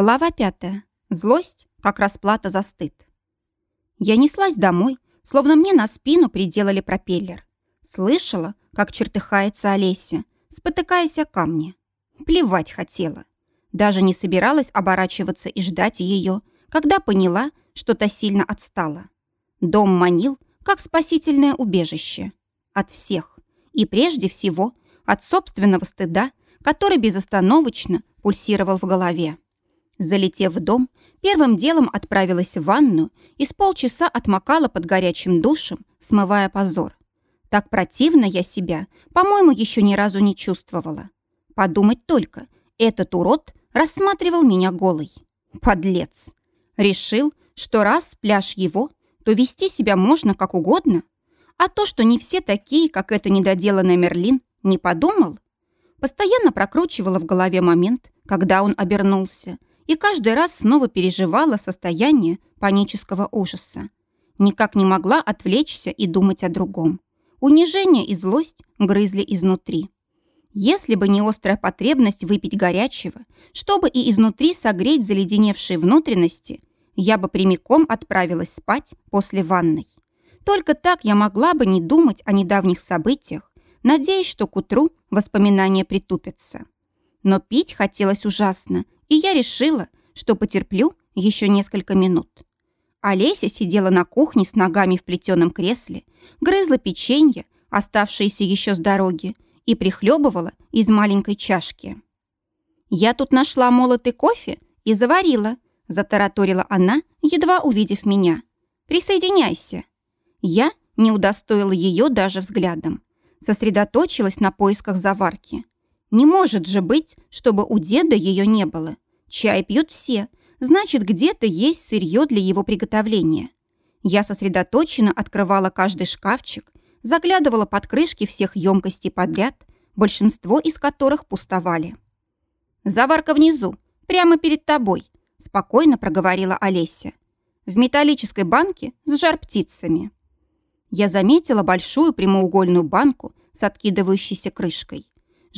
Глава пятая. Злость, как расплата за стыд. Я неслась домой, словно мне на спину приделали пропеллер. Слышала, как чертыхается Олеся, спотыкаясь о камни. Плевать хотела. Даже не собиралась оборачиваться и ждать ее, когда поняла, что то сильно отстала. Дом манил, как спасительное убежище. От всех. И прежде всего от собственного стыда, который безостановочно пульсировал в голове. Залетев в дом, первым делом отправилась в ванну и с полчаса отмокала под горячим душем, смывая позор. Так противно я себя, по-моему, еще ни разу не чувствовала. Подумать только, этот урод рассматривал меня голой. Подлец. Решил, что раз пляж его, то вести себя можно как угодно. А то, что не все такие, как эта недоделанная Мерлин, не подумал. Постоянно прокручивала в голове момент, когда он обернулся, и каждый раз снова переживала состояние панического ужаса. Никак не могла отвлечься и думать о другом. Унижение и злость грызли изнутри. Если бы не острая потребность выпить горячего, чтобы и изнутри согреть заледеневшие внутренности, я бы прямиком отправилась спать после ванной. Только так я могла бы не думать о недавних событиях, надеясь, что к утру воспоминания притупятся. Но пить хотелось ужасно, и я решила, что потерплю еще несколько минут. Олеся сидела на кухне с ногами в плетеном кресле, грызла печенье, оставшееся еще с дороги, и прихлебывала из маленькой чашки. «Я тут нашла молотый кофе и заварила», затараторила она, едва увидев меня. «Присоединяйся». Я не удостоила ее даже взглядом. Сосредоточилась на поисках заварки. Не может же быть, чтобы у деда ее не было. Чай пьют все, значит, где-то есть сырье для его приготовления. Я сосредоточенно открывала каждый шкафчик, заглядывала под крышки всех емкостей подряд, большинство из которых пустовали. «Заварка внизу, прямо перед тобой», – спокойно проговорила Олеся. «В металлической банке с жар-птицами». Я заметила большую прямоугольную банку с откидывающейся крышкой.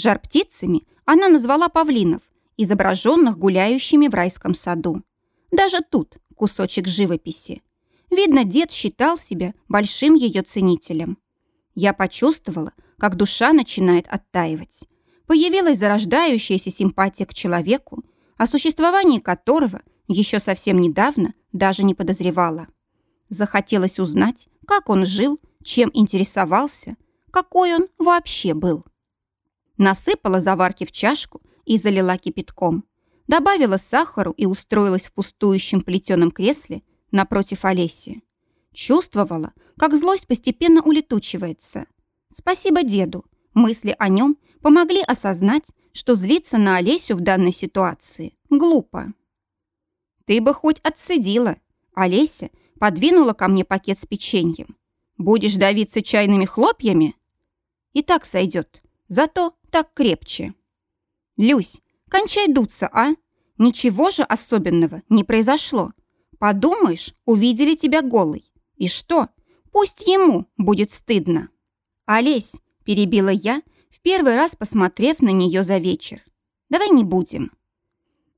Жар-птицами она назвала павлинов, изображенных гуляющими в райском саду. Даже тут кусочек живописи. Видно, дед считал себя большим ее ценителем. Я почувствовала, как душа начинает оттаивать. Появилась зарождающаяся симпатия к человеку, о существовании которого еще совсем недавно даже не подозревала. Захотелось узнать, как он жил, чем интересовался, какой он вообще был. Насыпала заварки в чашку и залила кипятком. Добавила сахару и устроилась в пустующем плетеном кресле напротив Олеси. Чувствовала, как злость постепенно улетучивается. Спасибо деду. Мысли о нем помогли осознать, что злиться на Олесю в данной ситуации глупо. «Ты бы хоть отсидела!» Олеся подвинула ко мне пакет с печеньем. «Будешь давиться чайными хлопьями?» «И так сойдет. Зато так крепче». «Люсь, кончай дуться, а? Ничего же особенного не произошло. Подумаешь, увидели тебя голой. И что? Пусть ему будет стыдно». «Олесь», — перебила я, в первый раз посмотрев на нее за вечер. «Давай не будем».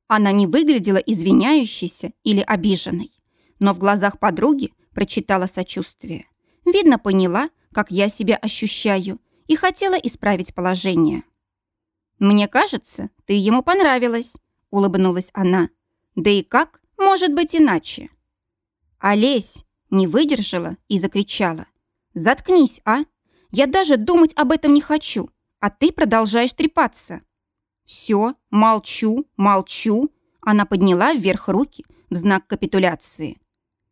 Она не выглядела извиняющейся или обиженной, но в глазах подруги прочитала сочувствие. Видно, поняла, как я себя ощущаю, и хотела исправить положение. «Мне кажется, ты ему понравилась», — улыбнулась она. «Да и как может быть иначе?» Олесь не выдержала и закричала. «Заткнись, а! Я даже думать об этом не хочу, а ты продолжаешь трепаться». «Все, молчу, молчу», — она подняла вверх руки в знак капитуляции.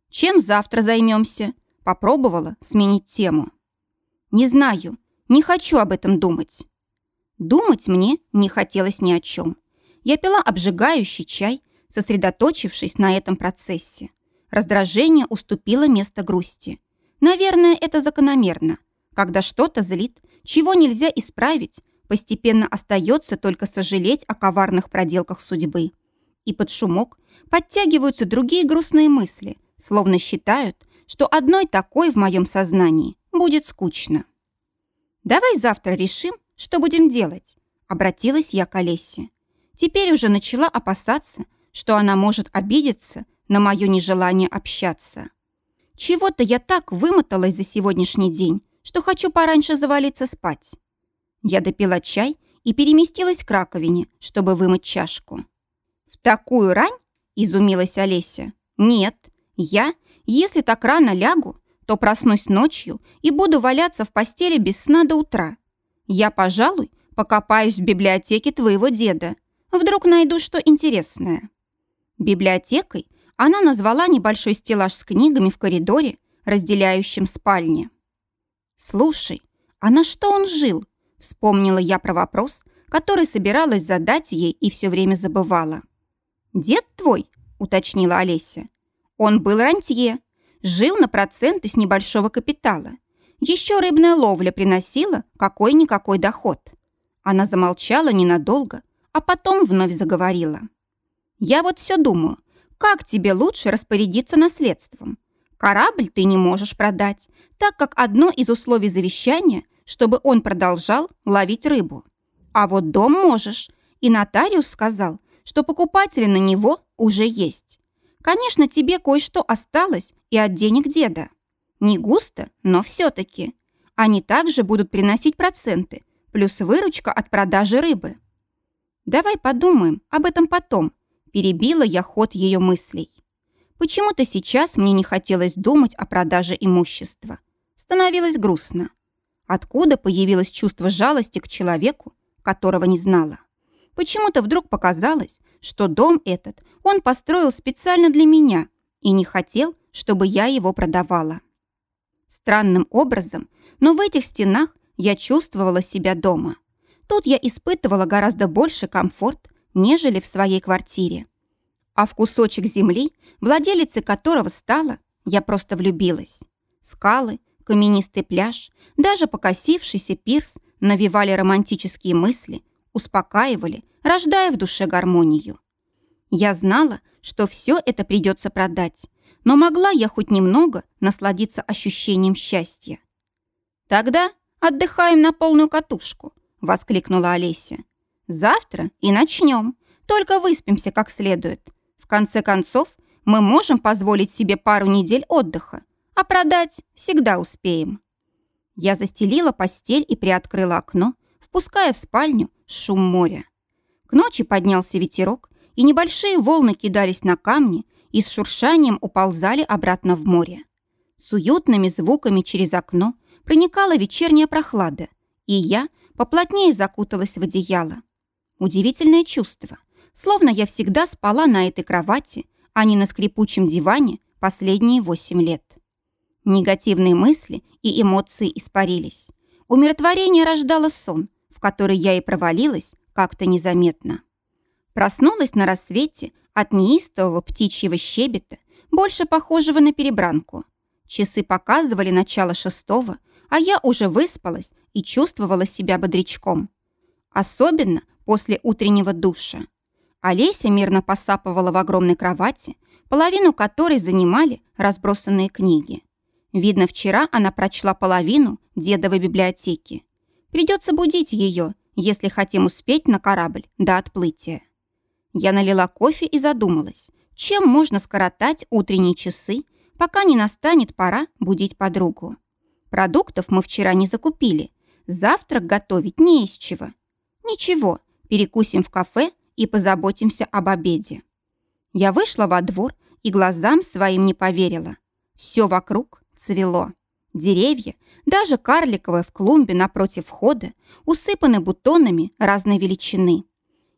«Чем завтра займемся?» — попробовала сменить тему. «Не знаю, не хочу об этом думать». Думать мне не хотелось ни о чем. Я пила обжигающий чай, сосредоточившись на этом процессе. Раздражение уступило место грусти. Наверное, это закономерно. Когда что-то злит, чего нельзя исправить, постепенно остается только сожалеть о коварных проделках судьбы. И под шумок подтягиваются другие грустные мысли, словно считают, что одной такой в моем сознании будет скучно. Давай завтра решим, что будем делать? Обратилась я к Олесе. Теперь уже начала опасаться, что она может обидеться на мое нежелание общаться. Чего-то я так вымоталась за сегодняшний день, что хочу пораньше завалиться спать. Я допила чай и переместилась к раковине, чтобы вымыть чашку. «В такую рань?» – изумилась Олеся. «Нет, я, если так рано лягу, то проснусь ночью и буду валяться в постели без сна до утра. Я, пожалуй, покопаюсь в библиотеке твоего деда. Вдруг найду что интересное». Библиотекой она назвала небольшой стеллаж с книгами в коридоре, разделяющем спальни. «Слушай, а на что он жил?» Вспомнила я про вопрос, который собиралась задать ей и все время забывала. «Дед твой?» – уточнила Олеся. «Он был рантье, жил на проценты с небольшого капитала. Еще рыбная ловля приносила какой-никакой доход». Она замолчала ненадолго, а потом вновь заговорила. «Я вот все думаю, как тебе лучше распорядиться наследством? Корабль ты не можешь продать, так как одно из условий завещания, чтобы он продолжал ловить рыбу. А вот дом можешь. И нотариус сказал, что покупатели на него уже есть. Конечно, тебе кое-что осталось и от денег деда. Не густо, но все-таки. Они также будут приносить проценты, плюс выручка от продажи рыбы. Давай подумаем об этом потом, Перебила я ход ее мыслей. Почему-то сейчас мне не хотелось думать о продаже имущества. Становилось грустно. Откуда появилось чувство жалости к человеку, которого не знала? Почему-то вдруг показалось, что дом этот он построил специально для меня и не хотел, чтобы я его продавала. Странным образом, но в этих стенах я чувствовала себя дома. Тут я испытывала гораздо больше комфорт, нежели в своей квартире. А в кусочек земли, владелицей которого стала, я просто влюбилась. Скалы, каменистый пляж, даже покосившийся пирс навевали романтические мысли, успокаивали, рождая в душе гармонию. Я знала, что все это придется продать, но могла я хоть немного насладиться ощущением счастья. «Тогда отдыхаем на полную катушку», — воскликнула Олеся. Завтра и начнем. Только выспимся как следует. В конце концов, мы можем позволить себе пару недель отдыха, а продать всегда успеем. Я застелила постель и приоткрыла окно, впуская в спальню шум моря. К ночи поднялся ветерок, и небольшие волны кидались на камни и с шуршанием уползали обратно в море. С уютными звуками через окно проникала вечерняя прохлада, и я поплотнее закуталась в одеяло. Удивительное чувство. Словно я всегда спала на этой кровати, а не на скрипучем диване последние восемь лет. Негативные мысли и эмоции испарились. Умиротворение рождало сон, в который я и провалилась как-то незаметно. Проснулась на рассвете от неистового птичьего щебета, больше похожего на перебранку. Часы показывали начало шестого, а я уже выспалась и чувствовала себя бодрячком. Особенно после утреннего душа. Олеся мирно посапывала в огромной кровати, половину которой занимали разбросанные книги. Видно, вчера она прочла половину дедовой библиотеки. Придется будить ее, если хотим успеть на корабль до отплытия. Я налила кофе и задумалась, чем можно скоротать утренние часы, пока не настанет пора будить подругу. Продуктов мы вчера не закупили, завтрак готовить не из чего. Ничего, перекусим в кафе и позаботимся об обеде. Я вышла во двор и глазам своим не поверила. Все вокруг цвело. Деревья, даже карликовые в клумбе напротив входа, усыпаны бутонами разной величины.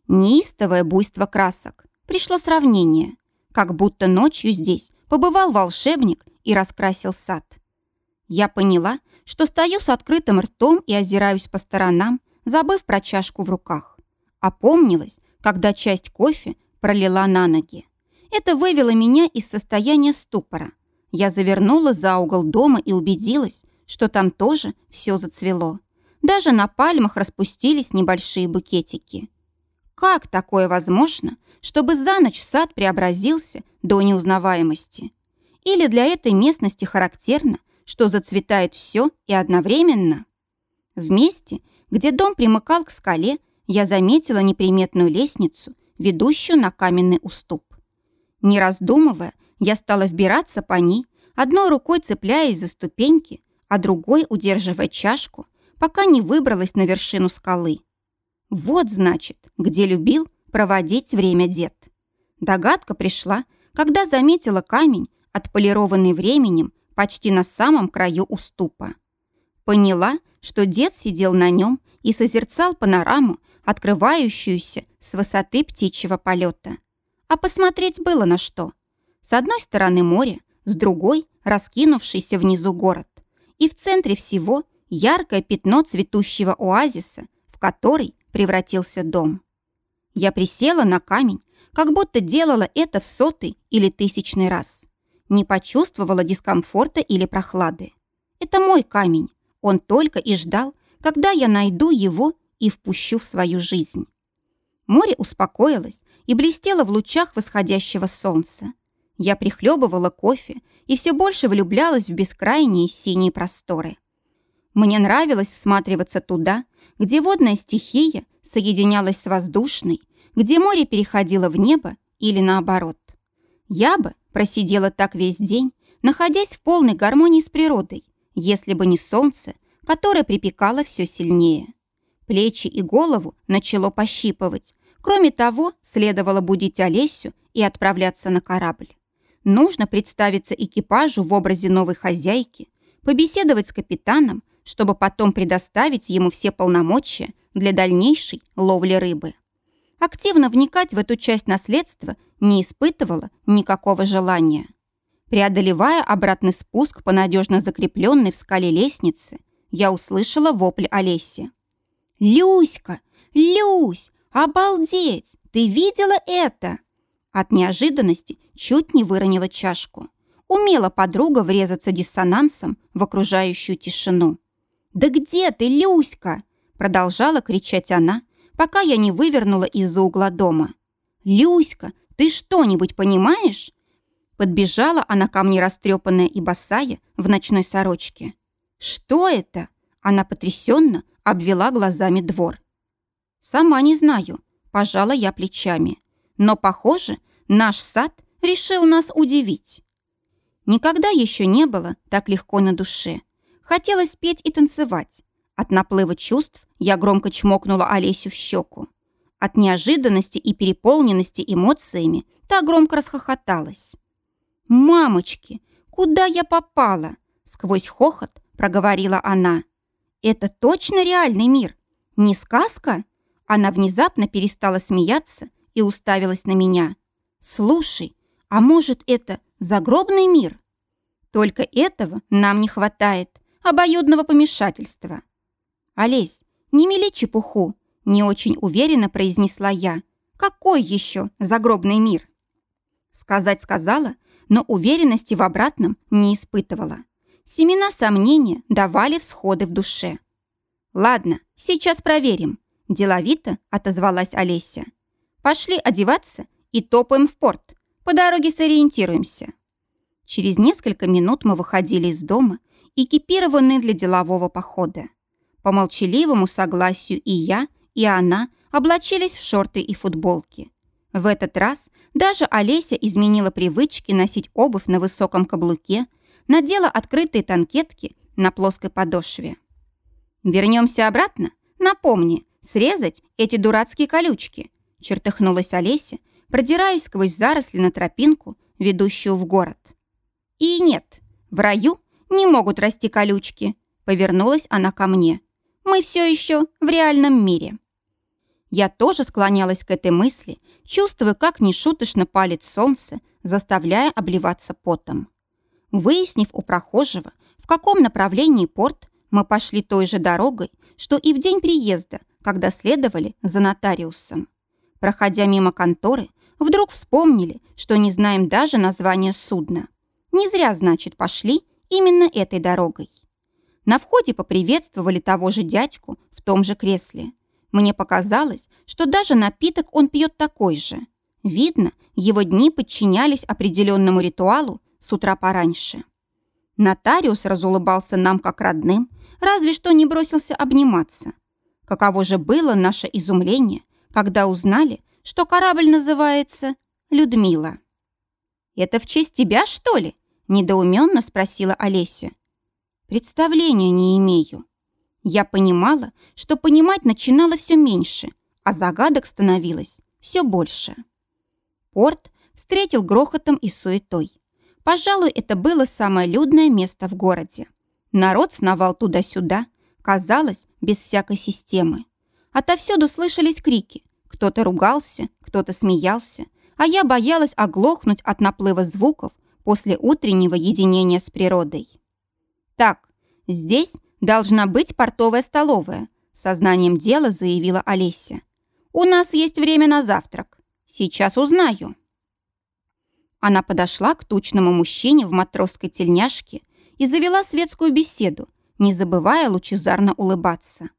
Неистовое буйство красок. Пришло сравнение. Как будто ночью здесь побывал волшебник и раскрасил сад. Я поняла, что стою с открытым ртом и озираюсь по сторонам, забыв про чашку в руках. Опомнилась, когда часть кофе пролила на ноги. Это вывело меня из состояния ступора. Я завернула за угол дома и убедилась, что там тоже все зацвело. Даже на пальмах распустились небольшие букетики. Как такое возможно, чтобы за ночь сад преобразился до неузнаваемости? Или для этой местности характерно, что зацветает все и одновременно? В месте, где дом примыкал к скале, я заметила неприметную лестницу, ведущую на каменный уступ. Не раздумывая, я стала вбираться по ней, одной рукой цепляясь за ступеньки, а другой удерживая чашку, пока не выбралась на вершину скалы. Вот, значит, где любил проводить время дед. Догадка пришла, когда заметила камень, отполированный временем, почти на самом краю уступа. Поняла, что дед сидел на нем и созерцал панораму, открывающуюся с высоты птичьего полета. А посмотреть было на что. С одной стороны море, с другой – раскинувшийся внизу город. И в центре всего яркое пятно цветущего оазиса, в который превратился дом. Я присела на камень, как будто делала это в сотый или тысячный раз. Не почувствовала дискомфорта или прохлады. Это мой камень. Он только и ждал, когда я найду его и впущу в свою жизнь. Море успокоилось и блестело в лучах восходящего солнца. Я прихлебывала кофе и все больше влюблялась в бескрайние синие просторы. Мне нравилось всматриваться туда, где водная стихия соединялась с воздушной, где море переходило в небо или наоборот. Я бы просидела так весь день, находясь в полной гармонии с природой, если бы не солнце, которое припекало все сильнее. Плечи и голову начало пощипывать. Кроме того, следовало будить Олесю и отправляться на корабль. Нужно представиться экипажу в образе новой хозяйки, побеседовать с капитаном, чтобы потом предоставить ему все полномочия для дальнейшей ловли рыбы. Активно вникать в эту часть наследства не испытывала никакого желания. Преодолевая обратный спуск по надежно закрепленной в скале лестнице, я услышала вопль Олеси. «Люська! Люсь! Обалдеть! Ты видела это?» От неожиданности чуть не выронила чашку. Умела подруга врезаться диссонансом в окружающую тишину. «Да где ты, Люська?» Продолжала кричать она, пока я не вывернула из-за угла дома. «Люська, ты что-нибудь понимаешь?» Подбежала она ко мне растрепанная и босая в ночной сорочке. «Что это?» Она потрясенно обвела глазами двор. «Сама не знаю», – пожала я плечами. «Но, похоже, наш сад решил нас удивить». Никогда еще не было так легко на душе. Хотелось петь и танцевать. От наплыва чувств я громко чмокнула Олесю в щеку. От неожиданности и переполненности эмоциями та громко расхохоталась. «Мамочки, куда я попала?» Сквозь хохот проговорила она. «Это точно реальный мир? Не сказка?» Она внезапно перестала смеяться и уставилась на меня. «Слушай, а может, это загробный мир?» «Только этого нам не хватает, обоюдного помешательства». «Олесь, не мели чепуху», — не очень уверенно произнесла я. «Какой еще загробный мир?» Сказать сказала, но уверенности в обратном не испытывала. Семена сомнения давали всходы в душе. «Ладно, сейчас проверим», – деловито отозвалась Олеся. «Пошли одеваться и топаем в порт. По дороге сориентируемся». Через несколько минут мы выходили из дома, экипированные для делового похода. По молчаливому согласию и я, и она облачились в шорты и футболки. В этот раз даже Олеся изменила привычки носить обувь на высоком каблуке, надела открытые танкетки на плоской подошве. «Вернемся обратно? Напомни, срезать эти дурацкие колючки», чертыхнулась Олеся, продираясь сквозь заросли на тропинку, ведущую в город. «И нет, в раю не могут расти колючки», повернулась она ко мне. «Мы все еще в реальном мире». Я тоже склонялась к этой мысли, чувствуя, как нешуточно палит солнце, заставляя обливаться потом. Выяснив у прохожего, в каком направлении порт, мы пошли той же дорогой, что и в день приезда, когда следовали за нотариусом. Проходя мимо конторы, вдруг вспомнили, что не знаем даже названия судна. Не зря, значит, пошли именно этой дорогой. На входе поприветствовали того же дядьку в том же кресле. Мне показалось, что даже напиток он пьет такой же. Видно, его дни подчинялись определенному ритуалу с утра пораньше. Нотариус разулыбался нам как родным, разве что не бросился обниматься. Каково же было наше изумление, когда узнали, что корабль называется «Людмила». «Это в честь тебя, что ли?» – недоуменно спросила Олеся. «Представления не имею». Я понимала, что понимать начинало все меньше, а загадок становилось все больше. Порт встретил грохотом и суетой. Пожалуй, это было самое людное место в городе. Народ сновал туда-сюда, казалось, без всякой системы. Отовсюду слышались крики. Кто-то ругался, кто-то смеялся, а я боялась оглохнуть от наплыва звуков после утреннего единения с природой. «Так, здесь должна быть портовая столовая», сознанием дела заявила Олеся. «У нас есть время на завтрак. Сейчас узнаю». Она подошла к тучному мужчине в матросской тельняшке и завела светскую беседу, не забывая лучезарно улыбаться.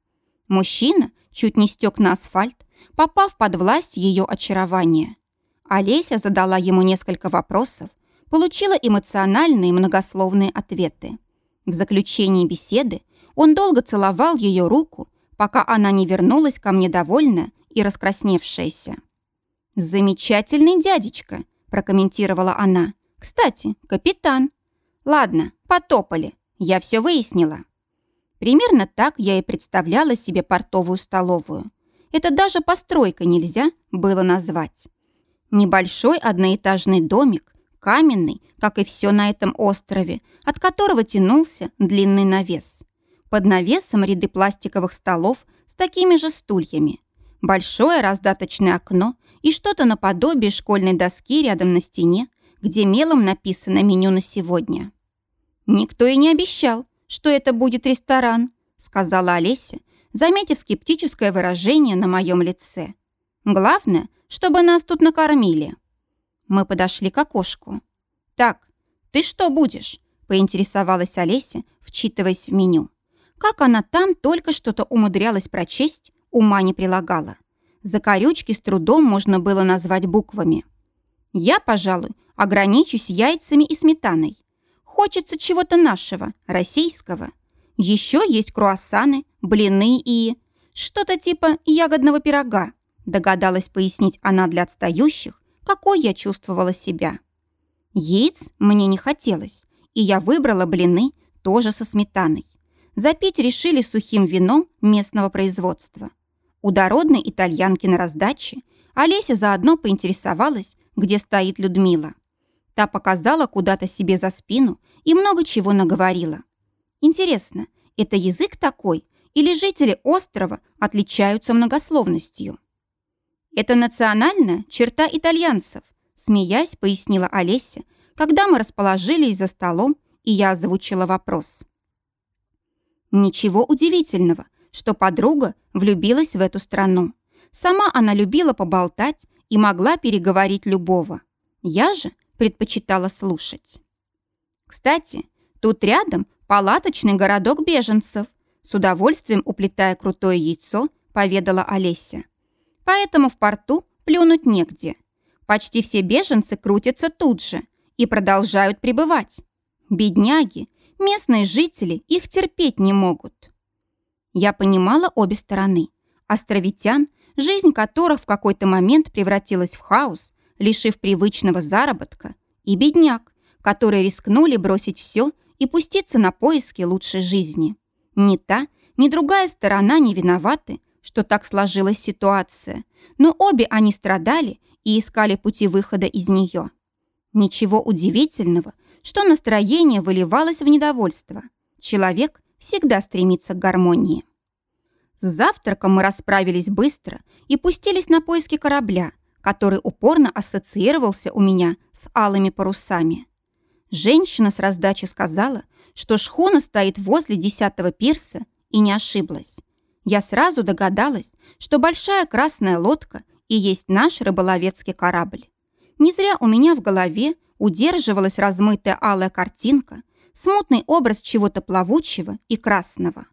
Мужчина чуть не стек на асфальт, попав под власть ее очарования. Олеся задала ему несколько вопросов, получила эмоциональные многословные ответы. В заключении беседы он долго целовал ее руку, пока она не вернулась ко мне довольная и раскрасневшаяся. «Замечательный дядечка», прокомментировала она. «Кстати, капитан». «Ладно, потопали. Я все выяснила». Примерно так я и представляла себе портовую столовую. Это даже постройкой нельзя было назвать. Небольшой одноэтажный домик, каменный, как и все на этом острове, от которого тянулся длинный навес. Под навесом ряды пластиковых столов с такими же стульями. Большое раздаточное окно и что-то наподобие школьной доски рядом на стене, где мелом написано меню на сегодня. «Никто и не обещал, что это будет ресторан», сказала Олеся, заметив скептическое выражение на моем лице. «Главное, чтобы нас тут накормили». Мы подошли к окошку. «Так, ты что будешь?» поинтересовалась Олеся, вчитываясь в меню. Как она там только что-то умудрялась прочесть, ума не прилагала. Закорючки с трудом можно было назвать буквами. Я, пожалуй, ограничусь яйцами и сметаной. Хочется чего-то нашего, российского. Еще есть круассаны, блины и... Что-то типа ягодного пирога, догадалась пояснить она для отстающих, какой я чувствовала себя. Яиц мне не хотелось, и я выбрала блины тоже со сметаной. Запить решили сухим вином местного производства – у дородной итальянки на раздаче Олеся заодно поинтересовалась, где стоит Людмила. Та показала куда-то себе за спину и много чего наговорила. Интересно, это язык такой, или жители острова отличаются многословностью? Это национальная черта итальянцев, смеясь, пояснила Олеся, когда мы расположились за столом, и я озвучила вопрос. Ничего удивительного, что подруга влюбилась в эту страну. Сама она любила поболтать и могла переговорить любого. Я же предпочитала слушать. Кстати, тут рядом палаточный городок беженцев, с удовольствием уплетая крутое яйцо, поведала Олеся. Поэтому в порту плюнуть негде. Почти все беженцы крутятся тут же и продолжают пребывать. Бедняги, местные жители их терпеть не могут. Я понимала обе стороны. Островитян, жизнь которых в какой-то момент превратилась в хаос, лишив привычного заработка, и бедняк, которые рискнули бросить все и пуститься на поиски лучшей жизни. Ни та, ни другая сторона не виноваты, что так сложилась ситуация, но обе они страдали и искали пути выхода из нее. Ничего удивительного, что настроение выливалось в недовольство. Человек всегда стремится к гармонии. С завтраком мы расправились быстро и пустились на поиски корабля, который упорно ассоциировался у меня с алыми парусами. Женщина с раздачи сказала, что шхуна стоит возле десятого пирса, и не ошиблась. Я сразу догадалась, что большая красная лодка и есть наш рыболовецкий корабль. Не зря у меня в голове удерживалась размытая алая картинка, смутный образ чего-то плавучего и красного.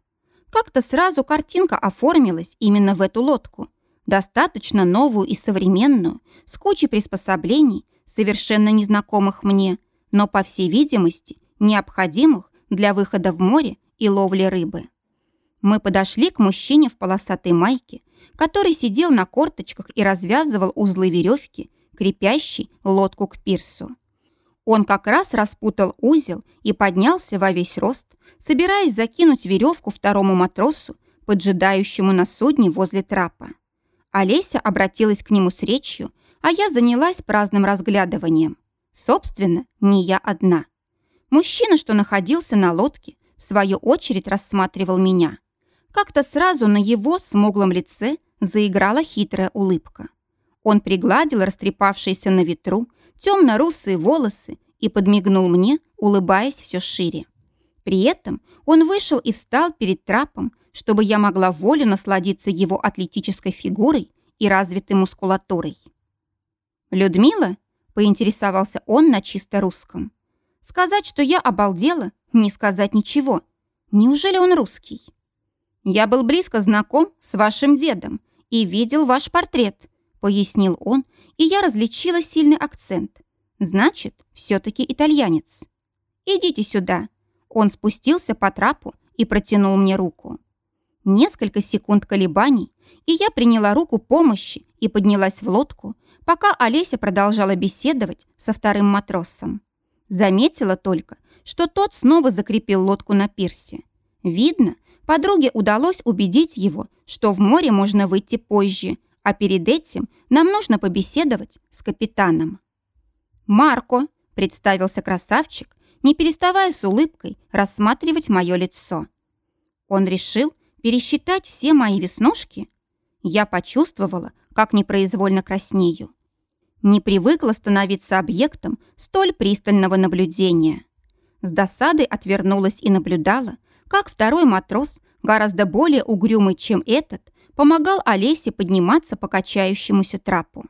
Как-то сразу картинка оформилась именно в эту лодку. Достаточно новую и современную, с кучей приспособлений, совершенно незнакомых мне, но, по всей видимости, необходимых для выхода в море и ловли рыбы. Мы подошли к мужчине в полосатой майке, который сидел на корточках и развязывал узлы веревки, крепящей лодку к пирсу. Он как раз распутал узел и поднялся во весь рост, собираясь закинуть веревку второму матросу, поджидающему на судне возле трапа. Олеся обратилась к нему с речью, а я занялась праздным разглядыванием. Собственно, не я одна. Мужчина, что находился на лодке, в свою очередь рассматривал меня. Как-то сразу на его смуглом лице заиграла хитрая улыбка. Он пригладил растрепавшиеся на ветру темно-русые волосы и подмигнул мне, улыбаясь все шире. При этом он вышел и встал перед трапом, чтобы я могла волю насладиться его атлетической фигурой и развитой мускулатурой. «Людмила?» – поинтересовался он на чисто русском. «Сказать, что я обалдела, не сказать ничего. Неужели он русский?» «Я был близко знаком с вашим дедом и видел ваш портрет», – пояснил он, и я различила сильный акцент. «Значит, все-таки итальянец». «Идите сюда». Он спустился по трапу и протянул мне руку. Несколько секунд колебаний, и я приняла руку помощи и поднялась в лодку, пока Олеся продолжала беседовать со вторым матросом. Заметила только, что тот снова закрепил лодку на пирсе. Видно, подруге удалось убедить его, что в море можно выйти позже, а перед этим нам нужно побеседовать с капитаном. «Марко», — представился красавчик, не переставая с улыбкой рассматривать мое лицо. Он решил пересчитать все мои веснушки. Я почувствовала, как непроизвольно краснею. Не привыкла становиться объектом столь пристального наблюдения. С досадой отвернулась и наблюдала, как второй матрос, гораздо более угрюмый, чем этот, помогал Олесе подниматься по качающемуся трапу.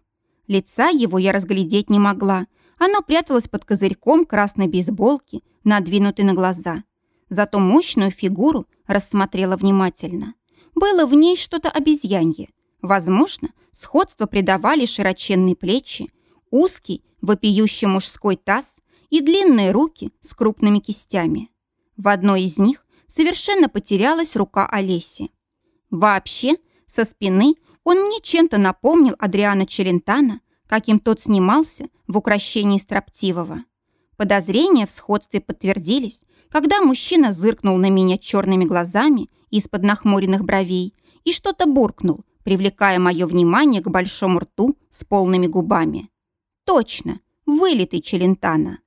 Лица его я разглядеть не могла, оно пряталось под козырьком красной бейсболки, надвинутой на глаза. Зато мощную фигуру рассмотрела внимательно. Было в ней что-то обезьянье, Возможно, сходство придавали широченные плечи, узкий, вопиющий мужской таз и длинные руки с крупными кистями. В одной из них совершенно потерялась рука Олеси. Вообще, со спины он мне чем-то напомнил Адриана Челентана, каким тот снимался в украшении строптивого. Подозрения в сходстве подтвердились, когда мужчина зыркнул на меня черными глазами из-под нахмуренных бровей и что-то буркнул, привлекая мое внимание к большому рту с полными губами. Точно, вылитый Челентана.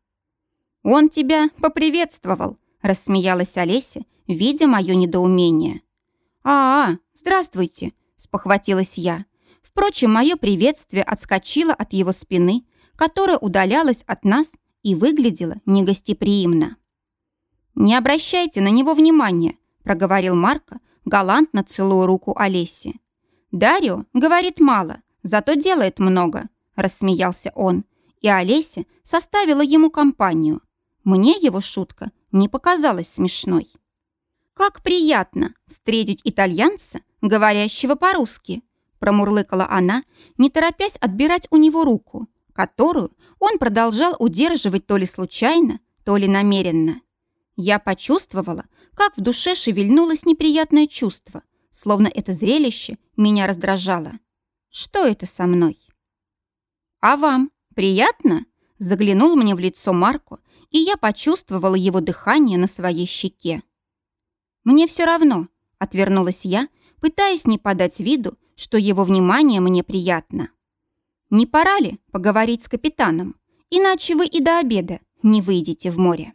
«Он тебя поприветствовал», — рассмеялась Олеся, видя мое недоумение. «А, -а здравствуйте», — спохватилась я. Впрочем, мое приветствие отскочило от его спины, которая удалялась от нас и выглядела негостеприимно. «Не обращайте на него внимания», — проговорил Марко, галантно целуя руку Олеси. «Дарио говорит мало, зато делает много», – рассмеялся он, и Олеся составила ему компанию. Мне его шутка не показалась смешной. «Как приятно встретить итальянца, говорящего по-русски», промурлыкала она, не торопясь отбирать у него руку, которую он продолжал удерживать то ли случайно, то ли намеренно. Я почувствовала, как в душе шевельнулось неприятное чувство – словно это зрелище меня раздражало. Что это со мной? «А вам приятно?» Заглянул мне в лицо Марко, и я почувствовала его дыхание на своей щеке. «Мне все равно», — отвернулась я, пытаясь не подать виду, что его внимание мне приятно. «Не пора ли поговорить с капитаном? Иначе вы и до обеда не выйдете в море».